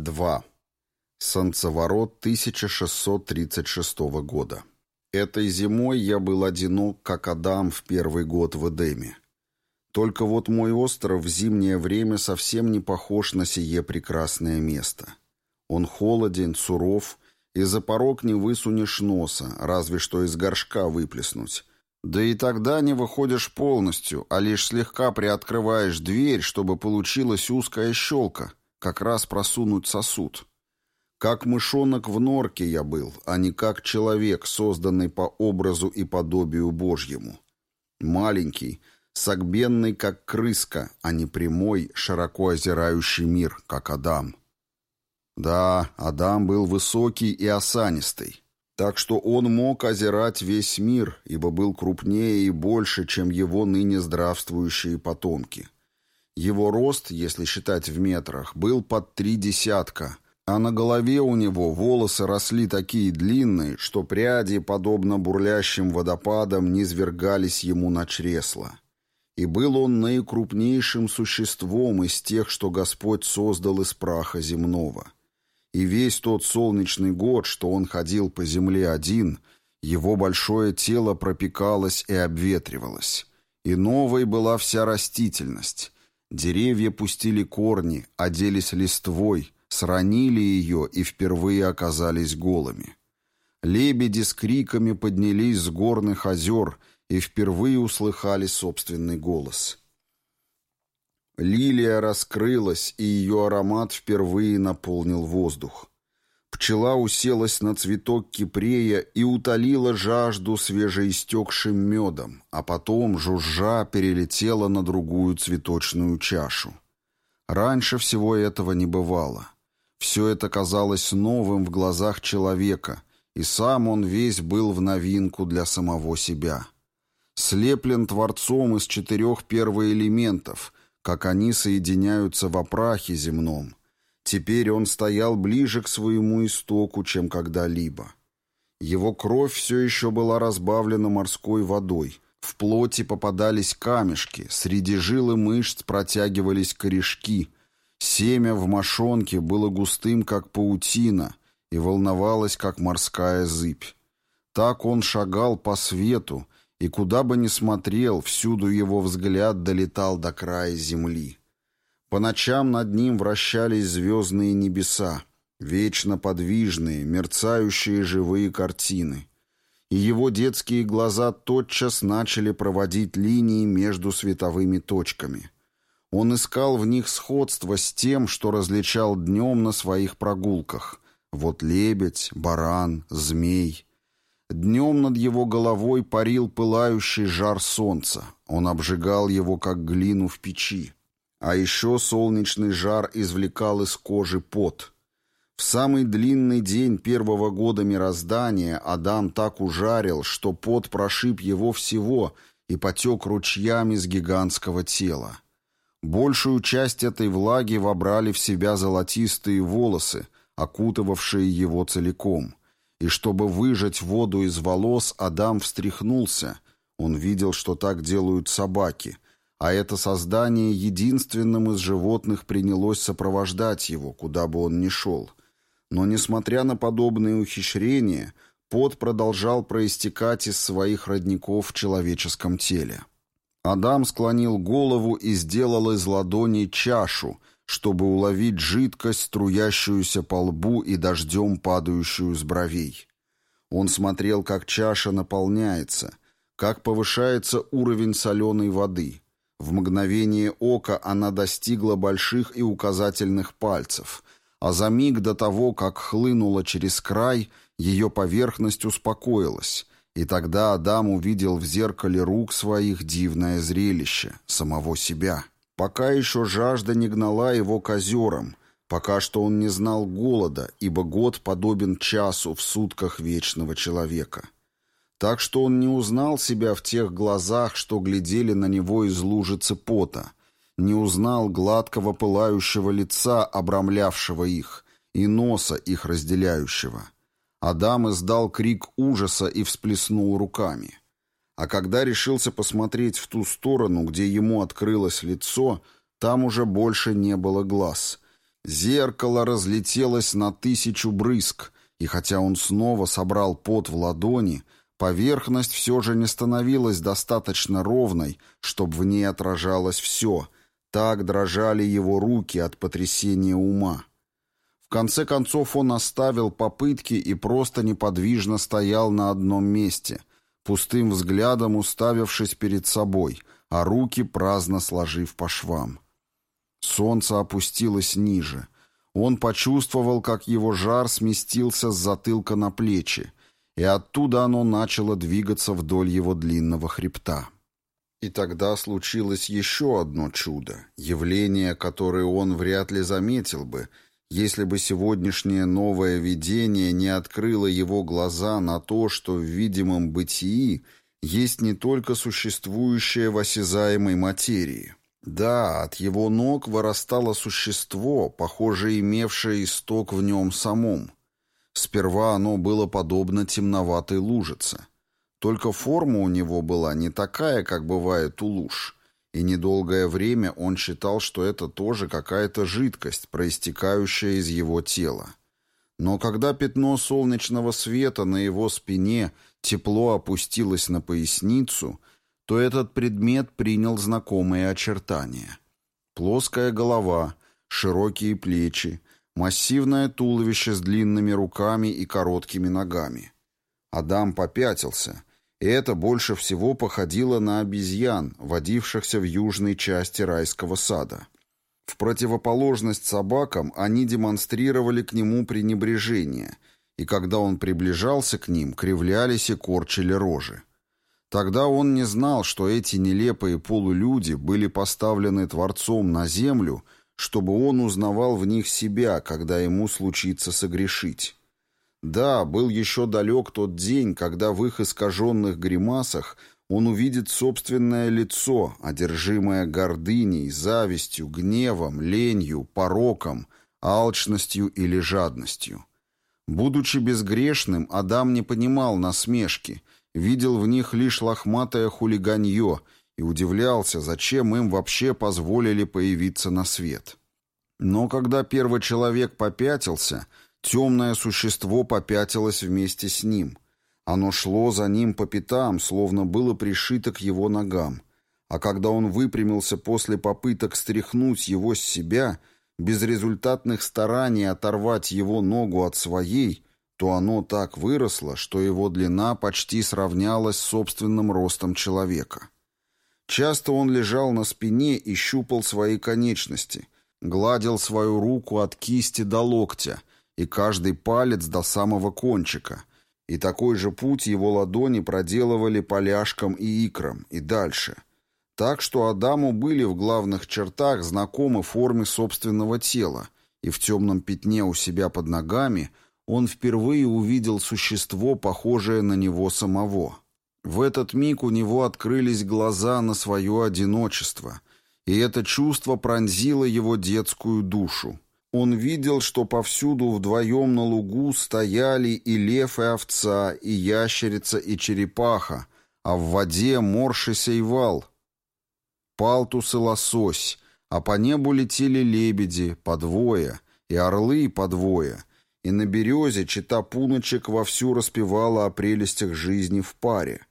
2. Солнцеворот 1636 года. Этой зимой я был одинок, как Адам в первый год в Эдеме. Только вот мой остров в зимнее время совсем не похож на сие прекрасное место. Он холоден, суров, и за порог не высунешь носа, разве что из горшка выплеснуть. Да и тогда не выходишь полностью, а лишь слегка приоткрываешь дверь, чтобы получилась узкая щелка, как раз просунуть сосуд. Как мышонок в норке я был, а не как человек, созданный по образу и подобию Божьему. Маленький, согбенный, как крыска, а не прямой, широко озирающий мир, как Адам. Да, Адам был высокий и осанистый, так что он мог озирать весь мир, ибо был крупнее и больше, чем его ныне здравствующие потомки. Его рост, если считать в метрах, был под три десятка — а на голове у него волосы росли такие длинные, что пряди, подобно бурлящим водопадам, низвергались ему на чресла. И был он наикрупнейшим существом из тех, что Господь создал из праха земного. И весь тот солнечный год, что он ходил по земле один, его большое тело пропекалось и обветривалось. И новой была вся растительность. Деревья пустили корни, оделись листвой — сранили ее и впервые оказались голыми. Лебеди с криками поднялись с горных озер и впервые услыхали собственный голос. Лилия раскрылась, и ее аромат впервые наполнил воздух. Пчела уселась на цветок кипрея и утолила жажду свежеистекшим медом, а потом, жужжа, перелетела на другую цветочную чашу. Раньше всего этого не бывало. Все это казалось новым в глазах человека, и сам он весь был в новинку для самого себя. Слеплен Творцом из четырех первоэлементов, как они соединяются в опрахе земном. Теперь он стоял ближе к своему истоку, чем когда-либо. Его кровь все еще была разбавлена морской водой. В плоти попадались камешки, среди жил и мышц протягивались корешки — Семя в мошонке было густым, как паутина, и волновалось, как морская зыбь. Так он шагал по свету, и куда бы ни смотрел, всюду его взгляд долетал до края земли. По ночам над ним вращались звездные небеса, вечно подвижные, мерцающие живые картины. И его детские глаза тотчас начали проводить линии между световыми точками — он искал в них сходство с тем, что различал днем на своих прогулках. Вот лебедь, баран, змей. Днем над его головой парил пылающий жар солнца. Он обжигал его, как глину в печи. А еще солнечный жар извлекал из кожи пот. В самый длинный день первого года мироздания Адам так ужарил, что пот прошиб его всего и потек ручьями с гигантского тела. Большую часть этой влаги вобрали в себя золотистые волосы, окутывавшие его целиком. И чтобы выжать воду из волос, Адам встряхнулся. Он видел, что так делают собаки, а это создание единственным из животных принялось сопровождать его, куда бы он ни шел. Но, несмотря на подобные ухищрения, пот продолжал проистекать из своих родников в человеческом теле. Адам склонил голову и сделал из ладони чашу, чтобы уловить жидкость, струящуюся по лбу и дождем падающую с бровей. Он смотрел, как чаша наполняется, как повышается уровень соленой воды. В мгновение ока она достигла больших и указательных пальцев, а за миг до того, как хлынула через край, ее поверхность успокоилась, и тогда Адам увидел в зеркале рук своих дивное зрелище, самого себя. Пока еще жажда не гнала его к озерам, пока что он не знал голода, ибо год подобен часу в сутках вечного человека. Так что он не узнал себя в тех глазах, что глядели на него из лужицы пота, не узнал гладкого пылающего лица, обрамлявшего их, и носа их разделяющего. Адам издал крик ужаса и всплеснул руками. А когда решился посмотреть в ту сторону, где ему открылось лицо, там уже больше не было глаз. Зеркало разлетелось на тысячу брызг, и хотя он снова собрал пот в ладони, поверхность все же не становилась достаточно ровной, чтобы в ней отражалось все. Так дрожали его руки от потрясения ума. В конце концов он оставил попытки и просто неподвижно стоял на одном месте, пустым взглядом уставившись перед собой, а руки праздно сложив по швам. Солнце опустилось ниже. Он почувствовал, как его жар сместился с затылка на плечи, и оттуда оно начало двигаться вдоль его длинного хребта. И тогда случилось еще одно чудо, явление, которое он вряд ли заметил бы, если бы сегодняшнее новое видение не открыло его глаза на то, что в видимом бытии есть не только существующее в осязаемой материи, да, от его ног вырастало существо, похоже, имевшее исток в нем самом. Сперва оно было подобно темноватой лужице. Только форма у него была не такая, как бывает у луж, и недолгое время он считал, что это тоже какая-то жидкость, проистекающая из его тела. Но когда пятно солнечного света на его спине тепло опустилось на поясницу, то этот предмет принял знакомые очертания. Плоская голова, широкие плечи, массивное туловище с длинными руками и короткими ногами. Адам попятился, и это больше всего походило на обезьян, водившихся в южной части райского сада. В противоположность собакам они демонстрировали к нему пренебрежение, и когда он приближался к ним, кривлялись и корчили рожи. Тогда он не знал, что эти нелепые полулюди были поставлены Творцом на землю, чтобы он узнавал в них себя, когда ему случится согрешить. Да, был еще далек тот день, когда в их искаженных гримасах он увидит собственное лицо, одержимое гордыней, завистью, гневом, ленью, пороком, алчностью или жадностью. Будучи безгрешным, Адам не понимал насмешки — видел в них лишь лохматое хулиганье и удивлялся, зачем им вообще позволили появиться на свет. Но когда первый человек попятился, темное существо попятилось вместе с ним. Оно шло за ним по пятам, словно было пришито к его ногам. А когда он выпрямился после попыток стряхнуть его с себя, безрезультатных стараний оторвать его ногу от своей, то оно так выросло, что его длина почти сравнялась с собственным ростом человека. Часто он лежал на спине и щупал свои конечности, гладил свою руку от кисти до локтя и каждый палец до самого кончика, и такой же путь его ладони проделывали поляшкам и икрам, и дальше. Так что Адаму были в главных чертах знакомы формы собственного тела, и в темном пятне у себя под ногами – он впервые увидел существо, похожее на него самого. В этот миг у него открылись глаза на свое одиночество, и это чувство пронзило его детскую душу. Он видел, что повсюду вдвоем на лугу стояли и лев, и овца, и ящерица, и черепаха, а в воде моршися и вал, палтус и лосось, а по небу летели лебеди, по двое, и орлы по двое — и на березе чита пуночек вовсю распевала о прелестях жизни в паре.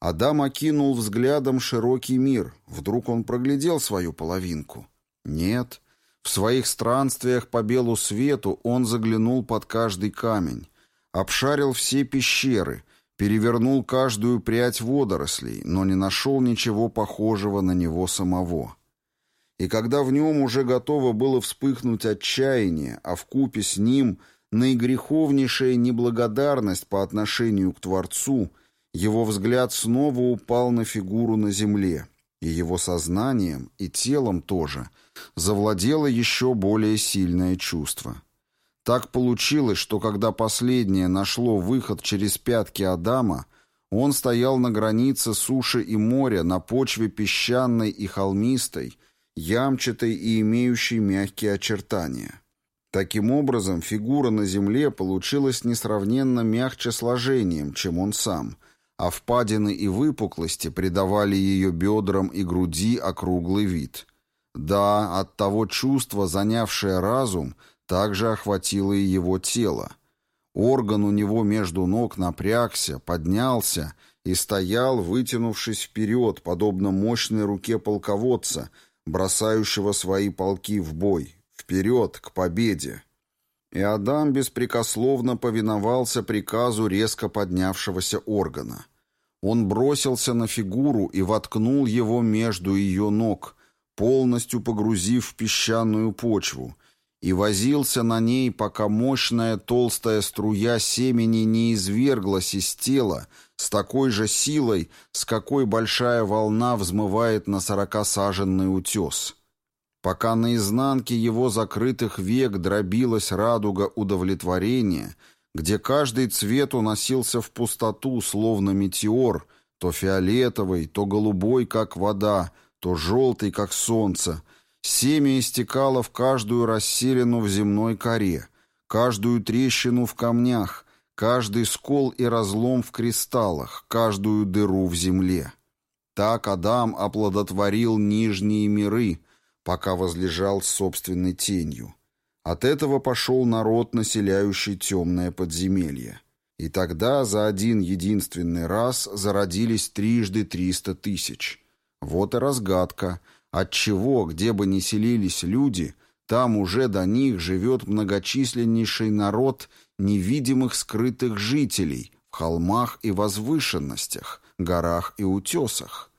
Адам окинул взглядом широкий мир. Вдруг он проглядел свою половинку? Нет. В своих странствиях по белу свету он заглянул под каждый камень, обшарил все пещеры, перевернул каждую прядь водорослей, но не нашел ничего похожего на него самого. И когда в нем уже готово было вспыхнуть отчаяние, а в купе с ним — наигреховнейшая неблагодарность по отношению к Творцу, его взгляд снова упал на фигуру на земле, и его сознанием, и телом тоже, завладело еще более сильное чувство. Так получилось, что когда последнее нашло выход через пятки Адама, он стоял на границе суши и моря на почве песчаной и холмистой, ямчатой и имеющей мягкие очертания. Таким образом, фигура на земле получилась несравненно мягче сложением, чем он сам, а впадины и выпуклости придавали ее бедрам и груди округлый вид. Да, от того чувства, занявшее разум, также охватило и его тело. Орган у него между ног напрягся, поднялся и стоял, вытянувшись вперед, подобно мощной руке полководца, бросающего свои полки в бой, вперед, к победе. И Адам беспрекословно повиновался приказу резко поднявшегося органа. Он бросился на фигуру и воткнул его между ее ног, полностью погрузив в песчаную почву, и возился на ней, пока мощная толстая струя семени не изверглась из тела с такой же силой, с какой большая волна взмывает на сорокасаженный утес. Пока на изнанке его закрытых век дробилась радуга удовлетворения, где каждый цвет уносился в пустоту, словно метеор, то фиолетовый, то голубой, как вода, то желтый, как солнце, семя истекало в каждую расселину в земной коре, каждую трещину в камнях, каждый скол и разлом в кристаллах, каждую дыру в земле. Так Адам оплодотворил нижние миры, пока возлежал собственной тенью. От этого пошел народ, населяющий темное подземелье. И тогда за один единственный раз зародились трижды триста тысяч. Вот и разгадка, отчего, где бы ни селились люди, там уже до них живет многочисленнейший народ невидимых скрытых жителей в холмах и возвышенностях, горах и утесах.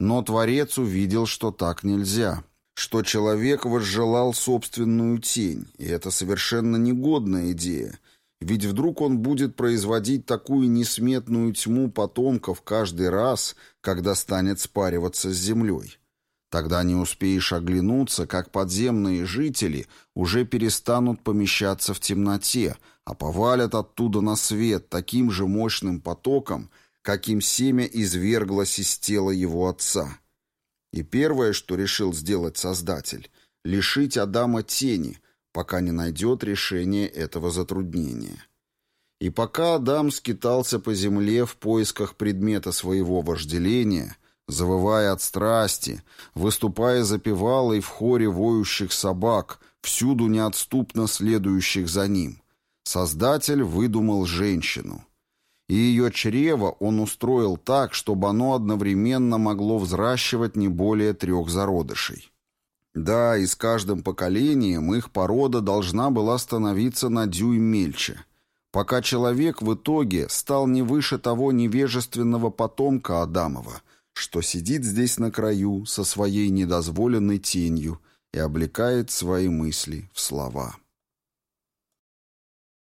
Но Творец увидел, что так нельзя — что человек возжелал собственную тень, и это совершенно негодная идея, ведь вдруг он будет производить такую несметную тьму потомков каждый раз, когда станет спариваться с землей. Тогда не успеешь оглянуться, как подземные жители уже перестанут помещаться в темноте, а повалят оттуда на свет таким же мощным потоком, каким семя изверглось из тела его отца. И первое, что решил сделать Создатель — лишить Адама тени, пока не найдет решение этого затруднения. И пока Адам скитался по земле в поисках предмета своего вожделения, завывая от страсти, выступая запевалой в хоре воющих собак, всюду неотступно следующих за ним, Создатель выдумал женщину — и ее чрево он устроил так, чтобы оно одновременно могло взращивать не более трех зародышей. Да, и с каждым поколением их порода должна была становиться на дюйм мельче, пока человек в итоге стал не выше того невежественного потомка Адамова, что сидит здесь на краю со своей недозволенной тенью и облекает свои мысли в слова.